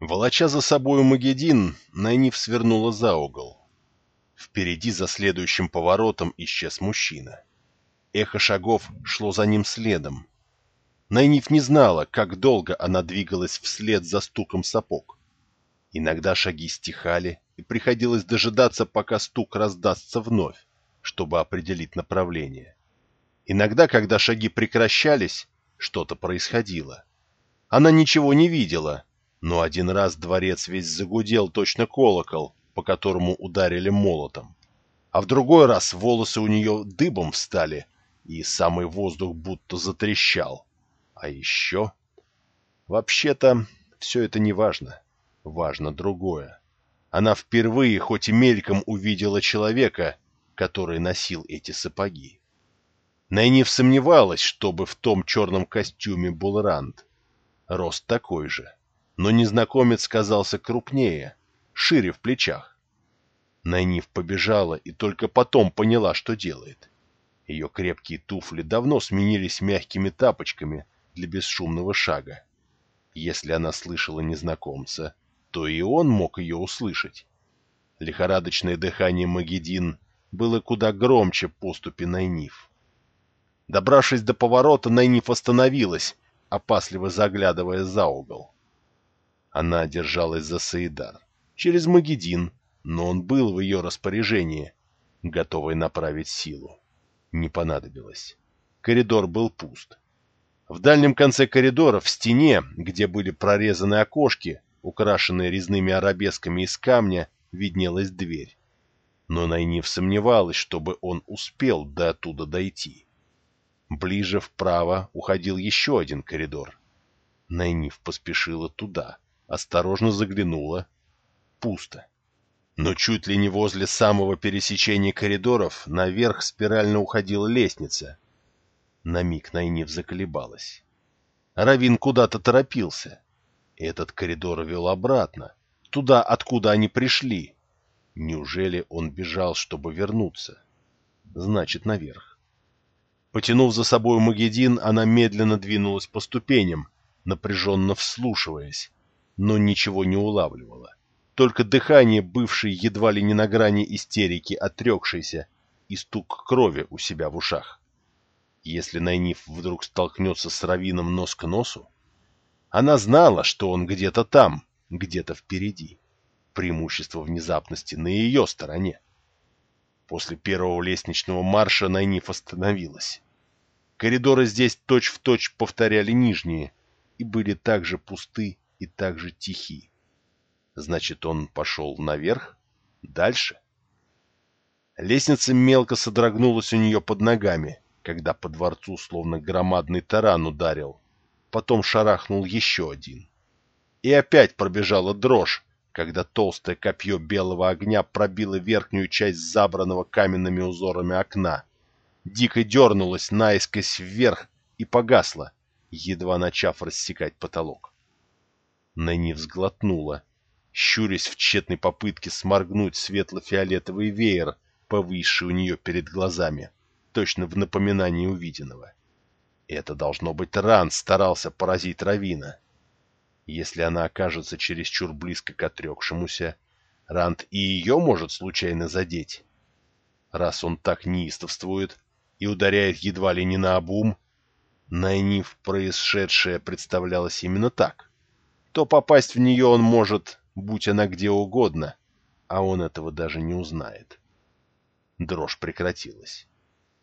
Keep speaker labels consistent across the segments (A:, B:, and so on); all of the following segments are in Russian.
A: Волоча за собою Магедин, Найниф свернула за угол. Впереди, за следующим поворотом, исчез мужчина. Эхо шагов шло за ним следом. Найниф не знала, как долго она двигалась вслед за стуком сапог. Иногда шаги стихали, и приходилось дожидаться, пока стук раздастся вновь, чтобы определить направление. Иногда, когда шаги прекращались, что-то происходило. Она ничего не видела, но один раз дворец весь загудел точно колокол, по которому ударили молотом. А в другой раз волосы у нее дыбом встали, и самый воздух будто затрещал. А еще... Вообще-то, все это не важно. Важно другое. Она впервые, хоть и мельком, увидела человека, который носил эти сапоги. Найниф сомневалась, чтобы в том черном костюме был Ранд. Рост такой же но незнакомец казался крупнее, шире в плечах. Найниф побежала и только потом поняла, что делает. Ее крепкие туфли давно сменились мягкими тапочками для бесшумного шага. Если она слышала незнакомца, то и он мог ее услышать. Лихорадочное дыхание Магедин было куда громче поступи Найниф. Добравшись до поворота, Найниф остановилась, опасливо заглядывая за угол. Она держалась за Саидар. Через Магедин, но он был в ее распоряжении, готовый направить силу. Не понадобилось. Коридор был пуст. В дальнем конце коридора, в стене, где были прорезаны окошки, украшенные резными арабесками из камня, виднелась дверь. Но Найниф сомневалась, чтобы он успел до оттуда дойти. Ближе вправо уходил еще один коридор. Найниф поспешила туда осторожно заглянула. Пусто. Но чуть ли не возле самого пересечения коридоров наверх спирально уходила лестница. На миг Найниф заколебалась. Равин куда-то торопился. Этот коридор вел обратно, туда, откуда они пришли. Неужели он бежал, чтобы вернуться? Значит, наверх. Потянув за собой Магедин, она медленно двинулась по ступеням, напряженно вслушиваясь но ничего не улавливала. Только дыхание, бывшей едва ли не на грани истерики, отрекшейся, и стук крови у себя в ушах. Если Найниф вдруг столкнется с Равином нос к носу, она знала, что он где-то там, где-то впереди. Преимущество внезапности на ее стороне. После первого лестничного марша Найниф остановилась. Коридоры здесь точь-в-точь точь повторяли нижние и были также пусты и так же тихий. Значит, он пошел наверх? Дальше? Лестница мелко содрогнулась у нее под ногами, когда по дворцу словно громадный таран ударил. Потом шарахнул еще один. И опять пробежала дрожь, когда толстое копье белого огня пробило верхнюю часть забранного каменными узорами окна. Дико дернулась наискось вверх и погасла, едва начав рассекать потолок. Нэнни взглотнула, щурясь в тщетной попытке сморгнуть светло-фиолетовый веер, повисший у нее перед глазами, точно в напоминании увиденного. Это, должно быть, Ран старался поразить Равина. Если она окажется чересчур близко к отрекшемуся, Ранд и ее может случайно задеть. Раз он так неистовствует и ударяет едва ли не на обум, Найниф происшедшее представлялось именно так то попасть в нее он может, будь она где угодно, а он этого даже не узнает. Дрожь прекратилась.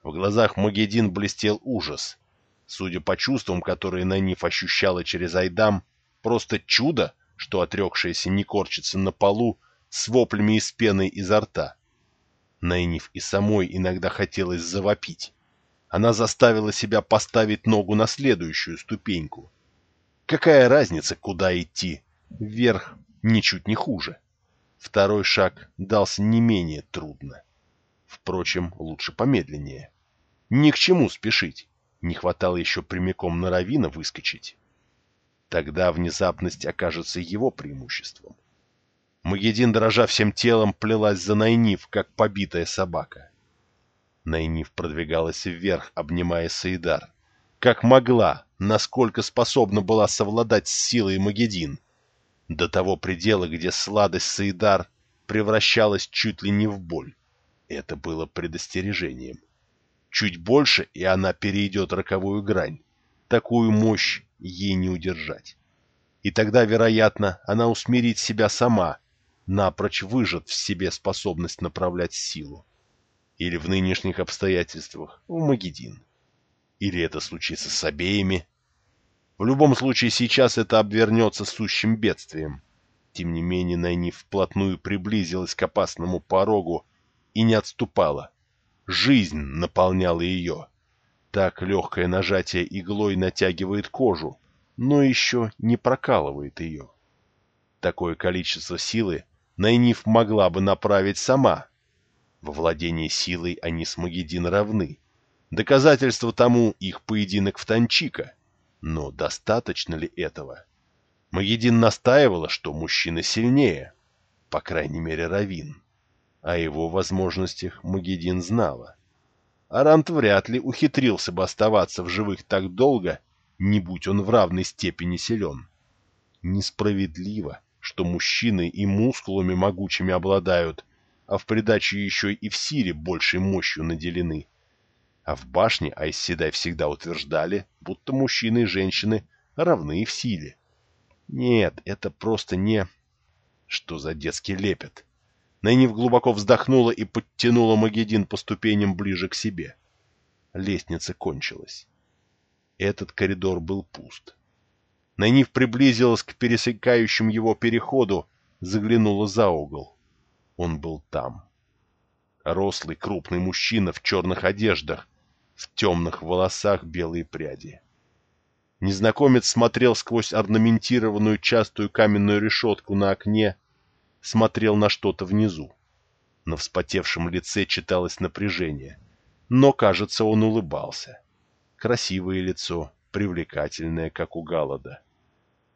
A: В глазах Магедин блестел ужас. Судя по чувствам, которые Найниф ощущала через Айдам, просто чудо, что отрекшаяся не корчится на полу с воплями из пены изо рта. Найниф и самой иногда хотелось завопить. Она заставила себя поставить ногу на следующую ступеньку — Какая разница, куда идти? Вверх ничуть не хуже. Второй шаг дался не менее трудно. Впрочем, лучше помедленнее. Ни к чему спешить. Не хватало еще прямиком на равина выскочить. Тогда внезапность окажется его преимуществом. Магедин, дрожа всем телом, плелась за Найниф, как побитая собака. Найниф продвигалась вверх, обнимая Саидар. Как могла, насколько способна была совладать с силой Магедин. До того предела, где сладость Саидар превращалась чуть ли не в боль. Это было предостережением. Чуть больше, и она перейдет роковую грань. Такую мощь ей не удержать. И тогда, вероятно, она усмирит себя сама, напрочь выжат в себе способность направлять силу. Или в нынешних обстоятельствах в Магедин. Или это случится с обеими. В любом случае сейчас это обвернется сущим бедствием. Тем не менее Найни вплотную приблизилась к опасному порогу и не отступала. Жизнь наполняла ее. Так легкое нажатие иглой натягивает кожу, но еще не прокалывает ее. Такое количество силы Найниф могла бы направить сама. Во владении силой они с Магедин равны. Доказательство тому их поединок в Танчика. Но достаточно ли этого? Магедин настаивала, что мужчина сильнее, по крайней мере Равин. О его возможностях Магедин знала. Арант вряд ли ухитрился бы оставаться в живых так долго, не будь он в равной степени силен. Несправедливо, что мужчины и мускулами могучими обладают, а в придачу еще и в силе большей мощью наделены. А в башне Айседай всегда утверждали, будто мужчины и женщины равны в силе. Нет, это просто не... Что за детский лепет? Найниф глубоко вздохнула и подтянула Магедин по ступеням ближе к себе. Лестница кончилась. Этот коридор был пуст. Найниф приблизилась к пересекающему его переходу, заглянула за угол. Он был там. Рослый крупный мужчина в черных одеждах, в темных волосах белые пряди. Незнакомец смотрел сквозь орнаментированную частую каменную решетку на окне, смотрел на что-то внизу. На вспотевшем лице читалось напряжение, но, кажется, он улыбался. Красивое лицо, привлекательное, как у Галлада.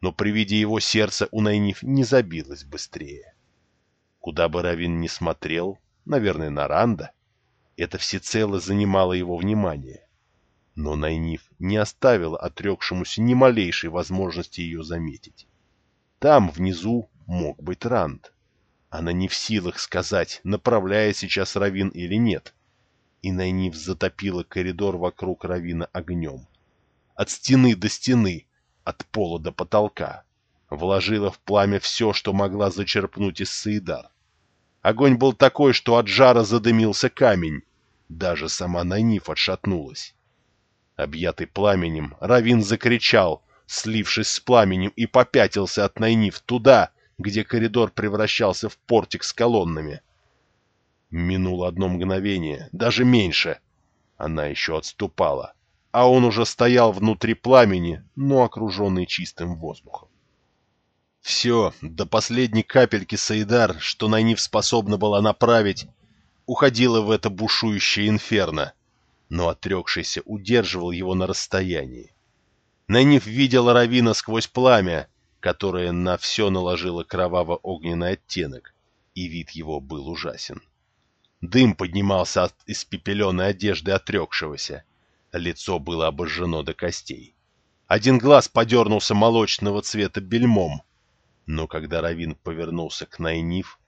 A: Но при виде его сердца у Найниф не забилось быстрее. Куда бы Равин ни смотрел, наверное, на Ранда, это всецело занимало его внимание. Но Найниф не оставила отрекшемуся ни малейшей возможности ее заметить. Там, внизу, мог быть Ранд. Она не в силах сказать, направляя сейчас Равин или нет. И Найниф затопила коридор вокруг Равина огнем. От стены до стены, от пола до потолка. Вложила в пламя все, что могла зачерпнуть из Саидар. Огонь был такой, что от жара задымился камень. Даже сама Найниф отшатнулась. Объятый пламенем, Равин закричал, слившись с пламенем, и попятился от Найниф туда, где коридор превращался в портик с колоннами. Минуло одно мгновение, даже меньше. Она еще отступала, а он уже стоял внутри пламени, но окруженный чистым воздухом. Все, до последней капельки Саидар, что Найниф способна была направить, уходило в это бушующее инферно — но отрекшийся удерживал его на расстоянии. Найниф видел Равина сквозь пламя, которое на все наложило кроваво-огненный оттенок, и вид его был ужасен. Дым поднимался от испепеленной одежды отрекшегося. Лицо было обожжено до костей. Один глаз подернулся молочного цвета бельмом, но когда Равин повернулся к Найниф,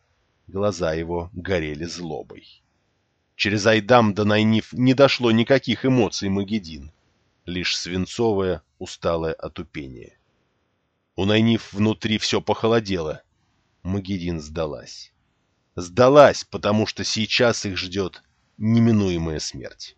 A: глаза его горели злобой. Через Айдам до Найниф не дошло никаких эмоций Магедин, лишь свинцовое, усталое отупение. У Найниф внутри все похолодело. Магедин сдалась. Сдалась, потому что сейчас их ждет неминуемая смерть.